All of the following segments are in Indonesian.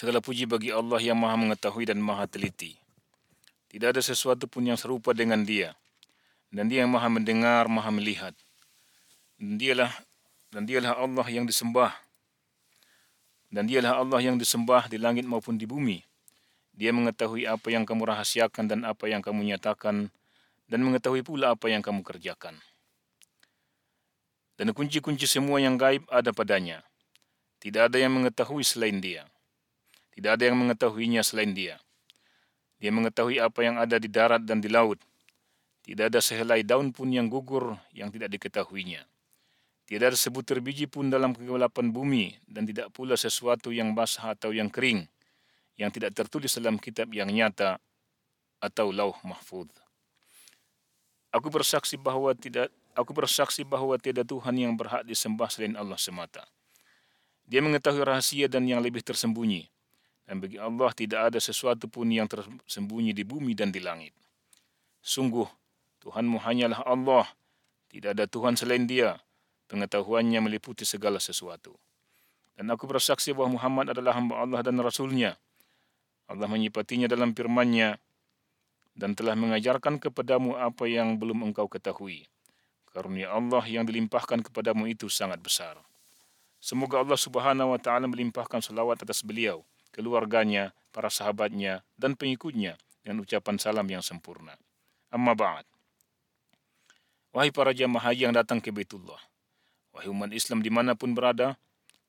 Segala puji bagi Allah yang maha mengetahui dan maha teliti. Tidak ada sesuatu pun yang serupa dengan dia. Dan dia yang maha mendengar, maha melihat. Dan dialah dan dialah Allah yang disembah. Dan dialah Allah yang disembah di langit maupun di bumi. Dia mengetahui apa yang kamu rahasiakan dan apa yang kamu nyatakan dan mengetahui pula apa yang kamu kerjakan. Dan kunci-kunci semua yang gaib ada padanya. Tidak ada yang mengetahui selain dia. Tidak ada yang mengetahuinya selain dia. Dia mengetahui apa yang ada di darat dan di laut. Tidak ada sehelai daun pun yang gugur yang tidak diketahuinya. Tidak ada sebutir biji pun dalam kegelapan bumi dan tidak pula sesuatu yang basah atau yang kering yang tidak tertulis dalam kitab yang nyata atau lauh mahfud. Aku bersaksi bahwa tidak aku bersaksi bahwa tiada Tuhan yang berhak disembah selain Allah semata. Dia mengetahui rahasia dan yang lebih tersembunyi. Dan bagi Allah tidak ada sesuatu pun yang tersembunyi di bumi dan di langit. Sungguh, Tuhanmu hanyalah Allah. Tidak ada Tuhan selain dia pengetahuannya meliputi segala sesuatu. Dan aku bersaksi bahwa Muhammad adalah hamba Allah dan Rasulnya. Allah menyipatinya dalam firman-Nya dan telah mengajarkan kepadamu apa yang belum engkau ketahui. Karunia Allah yang dilimpahkan kepadamu itu sangat besar. Semoga Allah Subhanahu wa taala melimpahkan selawat atas beliau, keluarganya, para sahabatnya, dan pengikutnya dengan ucapan salam yang sempurna. Amma ba'd. Wahai para jamaah haji yang datang ke Baitullah, Wahai umat Islam di mana pun berada,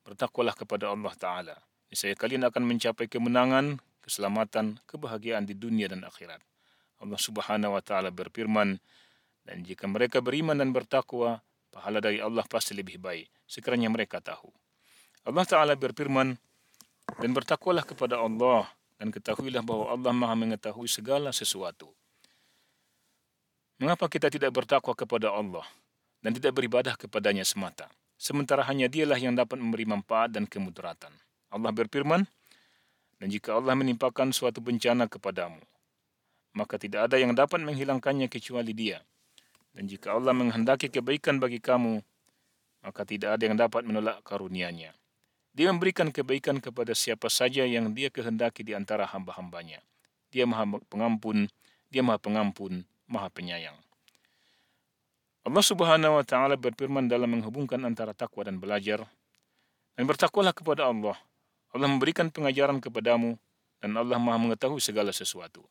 bertakwalah kepada Allah Ta'ala. Niscaya kalian akan mencapai kemenangan, keselamatan, kebahagiaan di dunia dan akhirat. Allah Subhanahu wa taala berfirman, dan jika mereka beriman dan bertakwa, pahala dari Allah pasti lebih baik sekiranya mereka tahu. Allah taala berfirman, dan bertakwalah kepada Allah dan ketahuilah bahwa Allah Maha mengetahui segala sesuatu. Mengapa kita tidak bertakwa kepada Allah? dan tidak beribadah kepadanya semata. Sementara hanya dialah yang dapat memberi manfaat dan kemudaratan. Allah berfirman, dan jika Allah menimpakan suatu bencana kepadamu, maka tidak ada yang dapat menghilangkannya kecuali dia. Dan jika Allah menghendaki kebaikan bagi kamu, maka tidak ada yang dapat menolak karunia-Nya. Dia memberikan kebaikan kepada siapa saja yang dia kehendaki di antara hamba-hambanya. Dia maha pengampun, dia maha pengampun, maha penyayang. Allah Subhanahu wa taala berfirman dalam menghubungkan antara takwa dan belajar. Dan bertakwalah kepada Allah. Allah memberikan pengajaran kepadamu dan Allah Maha mengetahui segala sesuatu.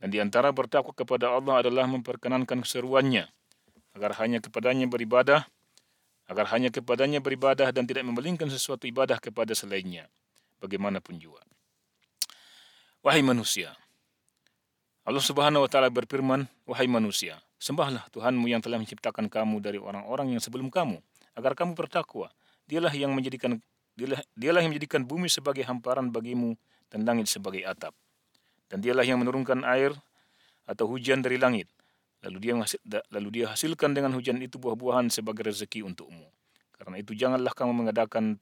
Dan di antara bertakwa kepada Allah adalah memperkenankan keseruannya agar hanya kepadanya beribadah, agar hanya kepadanya beribadah dan tidak membelingkan sesuatu ibadah kepada selainnya, bagaimanapun juga. Wahai manusia, Allah Subhanahu wa taala berfirman, "Wahai manusia, Sembahlah Tuhanmu yang telah menciptakan kamu dari orang-orang yang sebelum kamu, agar kamu bertakwa. Dialah yang menjadikan dialah, dialah yang menjadikan bumi sebagai hamparan bagimu dan langit sebagai atap. Dan dialah yang menurunkan air atau hujan dari langit. Lalu dia lalu dia hasilkan dengan hujan itu buah-buahan sebagai rezeki untukmu. Karena itu janganlah kamu mengadakan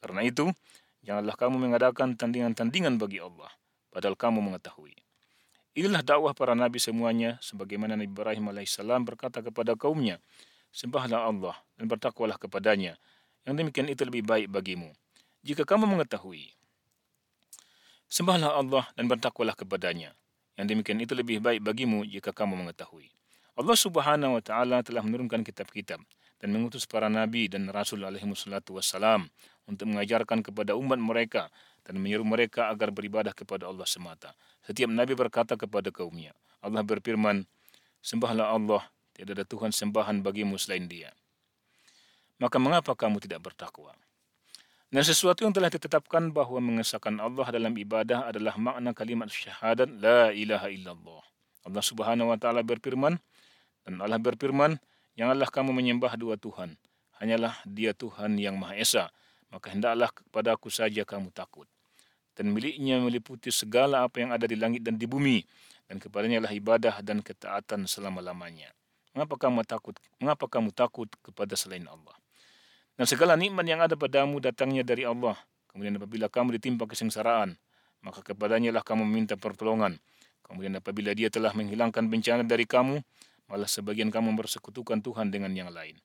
karena itu janganlah kamu mengadakan tandingan-tandingan bagi Allah, padahal kamu mengetahui. Inilah dakwah para nabi semuanya sebagaimana Nabi Ibrahim alaihissalam berkata kepada kaumnya, sembahlah Allah dan bertakwalah kepadanya. Yang demikian itu lebih baik bagimu. Jika kamu mengetahui, sembahlah Allah dan bertakwalah kepadanya. Yang demikian itu lebih baik bagimu jika kamu mengetahui. Allah Subhanahu wa taala telah menurunkan kitab-kitab dan mengutus para nabi dan rasul alaihi wassalam untuk mengajarkan kepada umat mereka dan menyuruh mereka agar beribadah kepada Allah semata. Setiap nabi berkata kepada kaumnya, Allah berfirman, Sembahlah Allah, tidak ada Tuhan sembahan bagimu selain dia. Maka mengapa kamu tidak bertakwa? Dan sesuatu yang telah ditetapkan bahwa mengesahkan Allah dalam ibadah adalah makna kalimat syahadat la ilaha illallah. Allah Subhanahu wa taala berfirman dan Allah berfirman, "Janganlah kamu menyembah dua Tuhan, hanyalah Dia Tuhan yang Maha Esa, maka hendaklah kepadaku saja kamu takut." dan miliknya meliputi segala apa yang ada di langit dan di bumi dan kepadanya lah ibadah dan ketaatan selama-lamanya. Mengapa kamu takut? Mengapa kamu takut kepada selain Allah? Dan segala nikmat yang ada padamu datangnya dari Allah. Kemudian apabila kamu ditimpa kesengsaraan, maka kepadanya lah kamu meminta pertolongan. Kemudian apabila dia telah menghilangkan bencana dari kamu, malah sebagian kamu bersekutukan Tuhan dengan yang lain.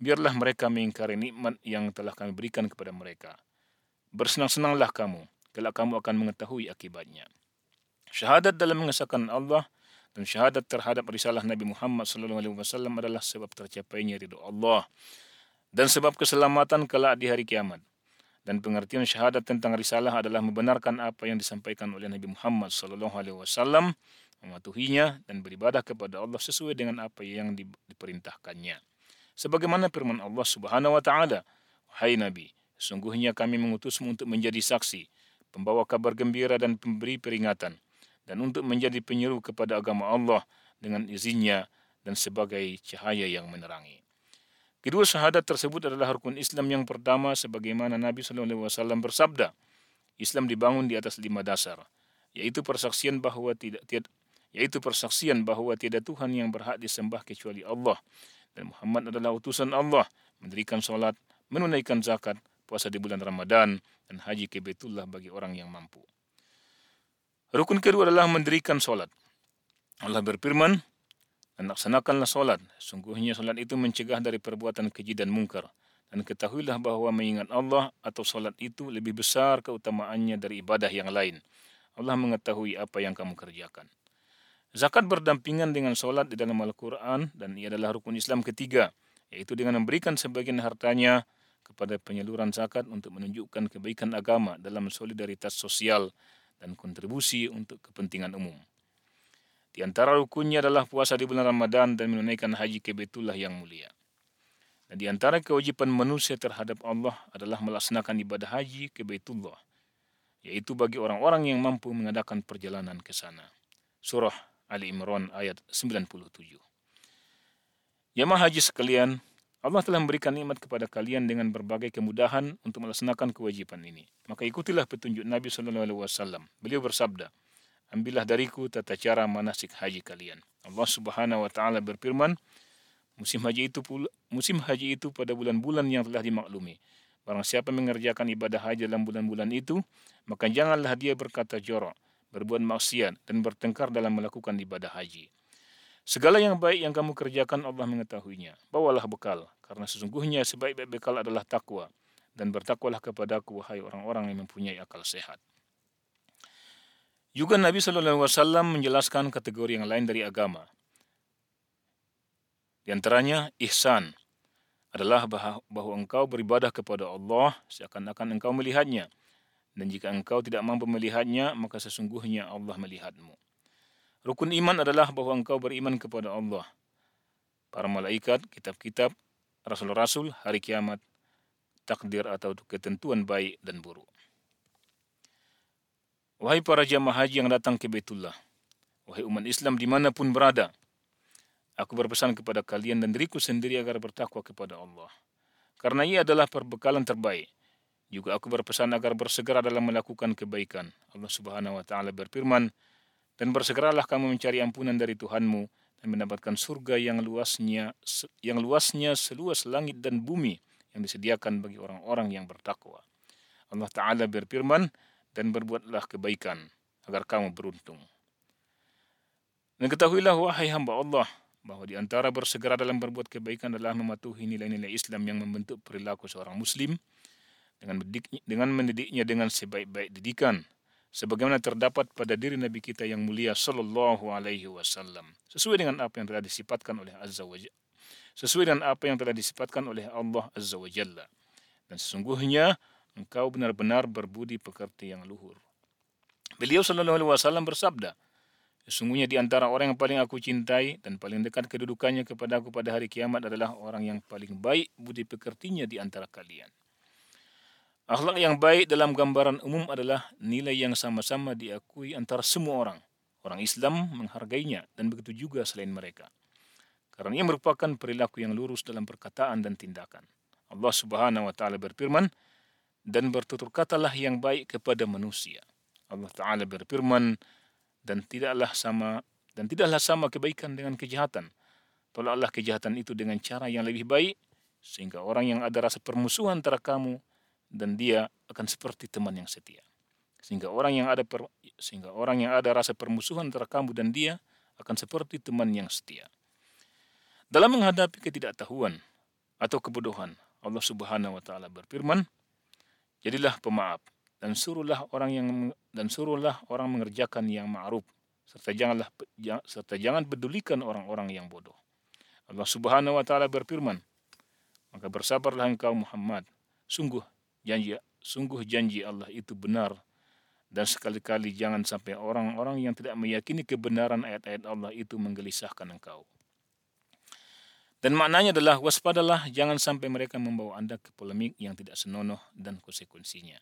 Biarlah mereka mengingkari nikmat yang telah kami berikan kepada mereka bersenang-senanglah kamu, kelak kamu akan mengetahui akibatnya. Syahadat dalam mengesahkan Allah dan syahadat terhadap risalah Nabi Muhammad SAW adalah sebab tercapainya ridho Allah dan sebab keselamatan kelak di hari kiamat. Dan pengertian syahadat tentang risalah adalah membenarkan apa yang disampaikan oleh Nabi Muhammad SAW, mematuhinya dan beribadah kepada Allah sesuai dengan apa yang diperintahkannya. Sebagaimana firman Allah Subhanahu wa taala, "Hai Nabi, sungguhnya kami mengutusmu untuk menjadi saksi, pembawa kabar gembira dan pemberi peringatan, dan untuk menjadi penyeru kepada agama Allah dengan izinnya dan sebagai cahaya yang menerangi." Kedua syahadat tersebut adalah rukun Islam yang pertama sebagaimana Nabi SAW bersabda, Islam dibangun di atas lima dasar, yaitu persaksian bahwa tidak, tidak yaitu persaksian bahwa tiada Tuhan yang berhak disembah kecuali Allah dan Muhammad adalah utusan Allah, mendirikan salat, menunaikan zakat, puasa di bulan Ramadan dan haji ke Baitullah bagi orang yang mampu. Rukun kedua adalah mendirikan salat. Allah berfirman, dan laksanakanlah solat. Sungguhnya solat itu mencegah dari perbuatan keji dan mungkar. Dan ketahuilah bahawa mengingat Allah atau solat itu lebih besar keutamaannya dari ibadah yang lain. Allah mengetahui apa yang kamu kerjakan. Zakat berdampingan dengan solat di dalam Al-Quran dan ia adalah rukun Islam ketiga, yaitu dengan memberikan sebagian hartanya kepada penyaluran zakat untuk menunjukkan kebaikan agama dalam solidaritas sosial dan kontribusi untuk kepentingan umum. Di antara rukunnya adalah puasa di bulan Ramadan dan menunaikan haji ke Baitullah yang mulia. Dan di antara kewajiban manusia terhadap Allah adalah melaksanakan ibadah haji ke Baitullah, yaitu bagi orang-orang yang mampu mengadakan perjalanan ke sana. Surah Ali Imran ayat 97. Jamaah haji sekalian, Allah telah memberikan nikmat kepada kalian dengan berbagai kemudahan untuk melaksanakan kewajiban ini. Maka ikutilah petunjuk Nabi SAW. Beliau bersabda, ambillah dariku tata cara manasik haji kalian. Allah Subhanahu wa taala berfirman, musim haji itu musim haji itu pada bulan-bulan yang telah dimaklumi. Barang siapa mengerjakan ibadah haji dalam bulan-bulan itu, maka janganlah dia berkata jorok, berbuat maksiat dan bertengkar dalam melakukan ibadah haji. Segala yang baik yang kamu kerjakan Allah mengetahuinya. Bawalah bekal, karena sesungguhnya sebaik-baik bekal adalah takwa. Dan bertakwalah kepadaku, wahai orang-orang yang mempunyai akal sehat. Juga Nabi Shallallahu Alaihi Wasallam menjelaskan kategori yang lain dari agama. Di antaranya ihsan adalah bahwa engkau beribadah kepada Allah seakan-akan engkau melihatnya. Dan jika engkau tidak mampu melihatnya, maka sesungguhnya Allah melihatmu. Rukun iman adalah bahwa engkau beriman kepada Allah, para malaikat, kitab-kitab, rasul-rasul, hari kiamat, takdir atau ketentuan baik dan buruk. Wahai para jamaah haji yang datang ke Baitullah, wahai umat Islam di mana pun berada, aku berpesan kepada kalian dan diriku sendiri agar bertakwa kepada Allah. Karena ia adalah perbekalan terbaik. Juga aku berpesan agar bersegera dalam melakukan kebaikan. Allah Subhanahu wa taala berfirman, "Dan bersegeralah kamu mencari ampunan dari Tuhanmu dan mendapatkan surga yang luasnya yang luasnya seluas langit dan bumi yang disediakan bagi orang-orang yang bertakwa." Allah taala berfirman, dan berbuatlah kebaikan agar kamu beruntung. Dan ketahuilah wahai hamba Allah bahwa di antara bersegera dalam berbuat kebaikan adalah mematuhi nilai-nilai Islam yang membentuk perilaku seorang muslim dengan mendidiknya, dengan mendidiknya dengan sebaik-baik didikan sebagaimana terdapat pada diri Nabi kita yang mulia sallallahu alaihi wasallam sesuai dengan apa yang telah disifatkan oleh Azza wa sesuai dengan apa yang telah disifatkan oleh Allah Azza wa Jalla dan sesungguhnya engkau benar-benar berbudi pekerti yang luhur. Beliau sallallahu alaihi wasallam bersabda, Sesungguhnya di antara orang yang paling aku cintai dan paling dekat kedudukannya kepada aku pada hari kiamat adalah orang yang paling baik budi pekertinya di antara kalian. Akhlak yang baik dalam gambaran umum adalah nilai yang sama-sama diakui antara semua orang. Orang Islam menghargainya dan begitu juga selain mereka. Karena ia merupakan perilaku yang lurus dalam perkataan dan tindakan. Allah Subhanahu wa taala berfirman, dan bertutur katalah yang baik kepada manusia. Allah Ta'ala berfirman, dan tidaklah sama dan tidaklah sama kebaikan dengan kejahatan. Tolaklah kejahatan itu dengan cara yang lebih baik, sehingga orang yang ada rasa permusuhan antara kamu dan dia akan seperti teman yang setia. Sehingga orang yang ada per, sehingga orang yang ada rasa permusuhan antara kamu dan dia akan seperti teman yang setia. Dalam menghadapi ketidaktahuan atau kebodohan, Allah Subhanahu wa taala berfirman, Jadilah pemaaf dan suruhlah orang yang dan suruhlah orang mengerjakan yang ma'ruf serta janganlah serta jangan pedulikan orang-orang yang bodoh. Allah Subhanahu wa taala berfirman, maka bersabarlah engkau Muhammad. Sungguh janji sungguh janji Allah itu benar dan sekali-kali jangan sampai orang-orang yang tidak meyakini kebenaran ayat-ayat Allah itu menggelisahkan engkau. Dan maknanya adalah waspadalah jangan sampai mereka membawa Anda ke polemik yang tidak senonoh dan konsekuensinya.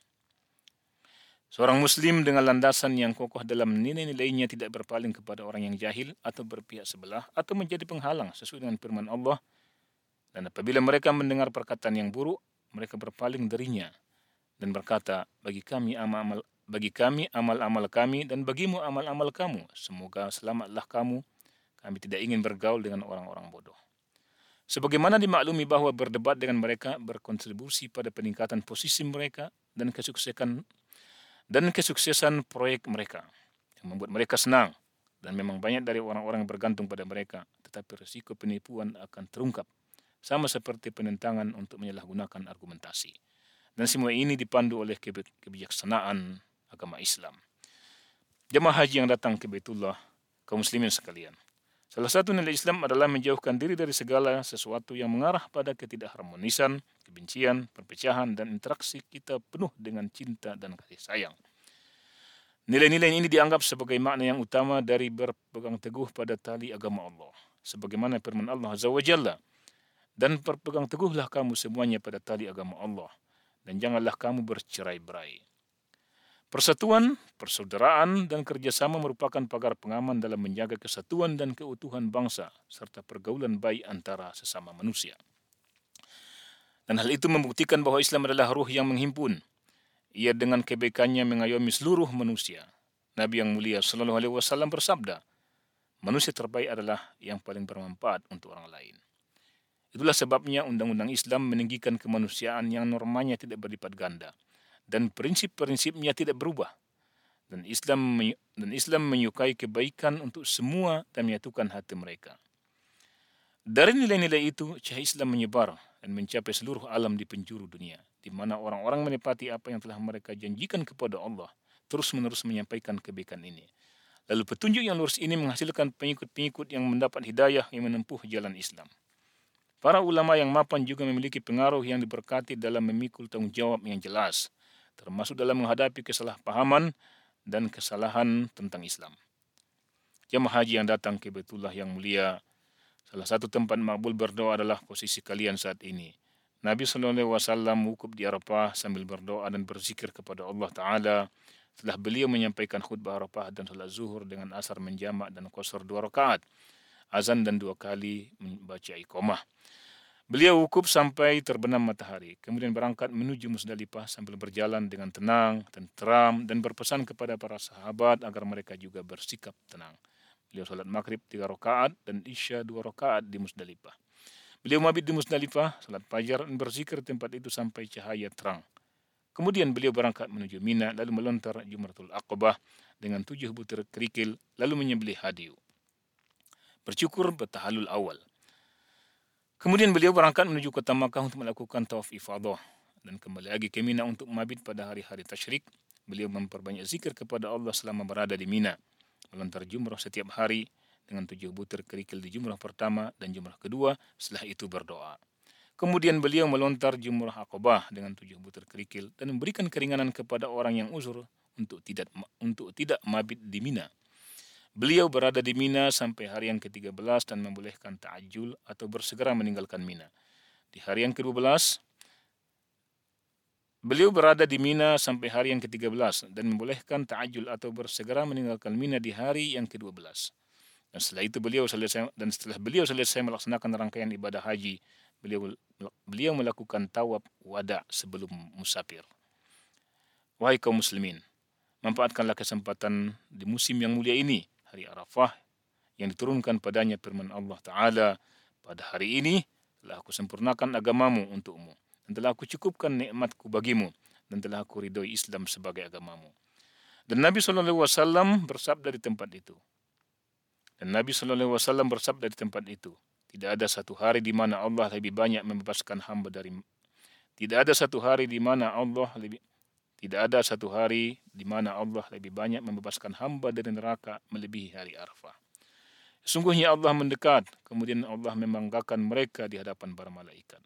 Seorang muslim dengan landasan yang kokoh dalam nilai-nilainya tidak berpaling kepada orang yang jahil atau berpihak sebelah atau menjadi penghalang sesuai dengan firman Allah. Dan apabila mereka mendengar perkataan yang buruk, mereka berpaling darinya dan berkata, bagi kami amal-amal bagi kami amal-amal kami dan bagimu amal-amal kamu. Semoga selamatlah kamu. Kami tidak ingin bergaul dengan orang-orang bodoh. Sebagaimana dimaklumi bahwa berdebat dengan mereka berkontribusi pada peningkatan posisi mereka dan kesuksesan dan kesuksesan proyek mereka yang membuat mereka senang dan memang banyak dari orang-orang bergantung pada mereka tetapi risiko penipuan akan terungkap sama seperti penentangan untuk menyalahgunakan argumentasi. Dan semua ini dipandu oleh kebijaksanaan agama Islam. Jemaah haji yang datang ke Baitullah kaum muslimin sekalian Salah satu nilai Islam adalah menjauhkan diri dari segala sesuatu yang mengarah pada ketidakharmonisan, kebencian, perpecahan, dan interaksi kita penuh dengan cinta dan kasih sayang. Nilai-nilai ini dianggap sebagai makna yang utama dari berpegang teguh pada tali agama Allah. Sebagaimana firman Allah Azza wa Jalla, dan berpegang teguhlah kamu semuanya pada tali agama Allah, dan janganlah kamu bercerai-berai. Persatuan, persaudaraan, dan kerjasama merupakan pagar pengaman dalam menjaga kesatuan dan keutuhan bangsa, serta pergaulan baik antara sesama manusia. Dan hal itu membuktikan bahwa Islam adalah ruh yang menghimpun. Ia dengan kebaikannya mengayomi seluruh manusia. Nabi yang mulia Sallallahu Alaihi Wasallam bersabda, manusia terbaik adalah yang paling bermanfaat untuk orang lain. Itulah sebabnya undang-undang Islam meninggikan kemanusiaan yang normanya tidak berlipat ganda – dan prinsip-prinsipnya tidak berubah. Dan Islam dan Islam menyukai kebaikan untuk semua dan menyatukan hati mereka. Dari nilai-nilai itu, cahaya Islam menyebar dan mencapai seluruh alam di penjuru dunia, di mana orang-orang menepati apa yang telah mereka janjikan kepada Allah, terus-menerus menyampaikan kebaikan ini. Lalu petunjuk yang lurus ini menghasilkan pengikut-pengikut yang mendapat hidayah yang menempuh jalan Islam. Para ulama yang mapan juga memiliki pengaruh yang diberkati dalam memikul tanggung jawab yang jelas termasuk dalam menghadapi kesalahpahaman dan kesalahan tentang Islam. Jemaah haji yang datang ke Baitullah yang mulia, salah satu tempat makbul berdoa adalah posisi kalian saat ini. Nabi Wasallam wukuf di Arafah sambil berdoa dan berzikir kepada Allah Taala setelah beliau menyampaikan khutbah Arafah dan salat zuhur dengan asar menjamak dan qasar dua rakaat, azan dan dua kali membaca iqamah. Beliau wukuf sampai terbenam matahari, kemudian berangkat menuju Musdalifah sambil berjalan dengan tenang, tenteram, dan berpesan kepada para sahabat agar mereka juga bersikap tenang. Beliau salat maghrib tiga rakaat dan isya dua rakaat di Musdalifah. Beliau mabit di Musdalifah, salat fajar dan berzikir tempat itu sampai cahaya terang. Kemudian beliau berangkat menuju Mina lalu melontar Jumratul Aqabah dengan tujuh butir kerikil lalu menyembelih hadiu. Bersyukur bertahalul awal. Kemudian beliau berangkat menuju kota Makkah untuk melakukan tawaf ifadah dan kembali lagi ke Mina untuk mabit pada hari-hari tasyrik. Beliau memperbanyak zikir kepada Allah selama berada di Mina. Melontar jumrah setiap hari dengan tujuh butir kerikil di jumrah pertama dan jumrah kedua, setelah itu berdoa. Kemudian beliau melontar jumrah akobah dengan tujuh butir kerikil dan memberikan keringanan kepada orang yang uzur untuk tidak untuk tidak mabit di Mina. Beliau berada di Mina sampai hari yang ke-13 dan membolehkan ta'ajul atau bersegera meninggalkan Mina. Di hari yang ke-12, beliau berada di Mina sampai hari yang ke-13 dan membolehkan ta'ajul atau bersegera meninggalkan Mina di hari yang ke-12. Dan setelah itu beliau selesai dan setelah beliau selesai melaksanakan rangkaian ibadah haji, beliau beliau melakukan tawaf wada sebelum musafir. Wahai kaum muslimin, manfaatkanlah kesempatan di musim yang mulia ini hari Arafah yang diturunkan padanya firman Allah Ta'ala pada hari ini telah aku sempurnakan agamamu untukmu dan telah aku cukupkan nikmatku bagimu dan telah aku ridhoi Islam sebagai agamamu. Dan Nabi SAW bersabda di tempat itu. Dan Nabi SAW bersabda di tempat itu. Tidak ada satu hari di mana Allah lebih banyak membebaskan hamba dari tidak ada satu hari di mana Allah lebih Tidak ada satu hari di mana Allah lebih banyak membebaskan hamba dari neraka melebihi hari Arafah. Sungguhnya Allah mendekat, kemudian Allah membanggakan mereka di hadapan para malaikat.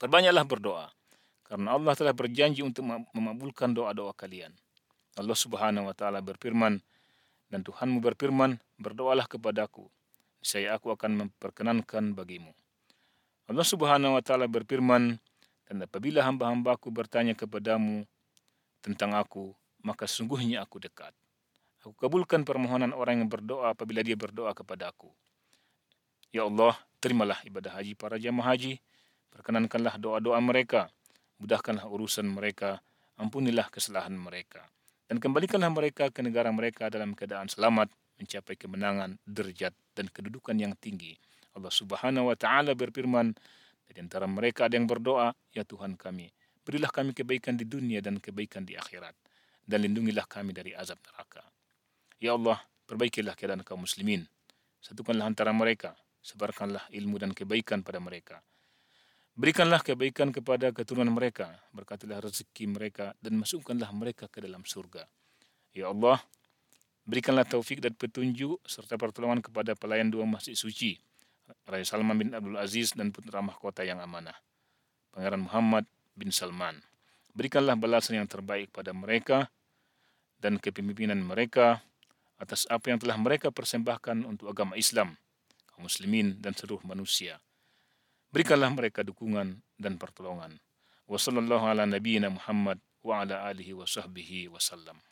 Perbanyaklah berdoa, karena Allah telah berjanji untuk memabulkan doa-doa kalian. Allah Subhanahu wa taala berfirman, dan Tuhanmu berfirman, berdoalah kepadaku, saya aku akan memperkenankan bagimu. Allah Subhanahu wa taala berfirman, dan apabila hamba-hambaku bertanya kepadamu tentang aku, maka sungguhnya aku dekat. Aku kabulkan permohonan orang yang berdoa apabila dia berdoa kepada aku. Ya Allah, terimalah ibadah haji para jamaah haji, perkenankanlah doa-doa mereka, mudahkanlah urusan mereka, ampunilah kesalahan mereka, dan kembalikanlah mereka ke negara mereka dalam keadaan selamat, mencapai kemenangan, derajat, dan kedudukan yang tinggi. Allah Subhanahu wa Ta'ala berfirman, di antara mereka ada yang berdoa, "Ya Tuhan kami, berilah kami kebaikan di dunia dan kebaikan di akhirat, dan lindungilah kami dari azab neraka." Ya Allah, perbaikilah keadaan kaum muslimin. Satukanlah antara mereka, sebarkanlah ilmu dan kebaikan pada mereka. Berikanlah kebaikan kepada keturunan mereka, berkatilah rezeki mereka, dan masukkanlah mereka ke dalam surga. Ya Allah, berikanlah taufik dan petunjuk serta pertolongan kepada pelayan dua masjid suci, Raja Salman bin Abdul Aziz dan putra mahkota yang amanah, Pangeran Muhammad bin Salman. Berikanlah balasan yang terbaik pada mereka dan kepemimpinan mereka, atas apa yang telah mereka persembahkan untuk agama Islam, kaum muslimin dan seluruh manusia. Berikanlah mereka dukungan dan pertolongan. Wassalamualaikum warahmatullahi wabarakatuh.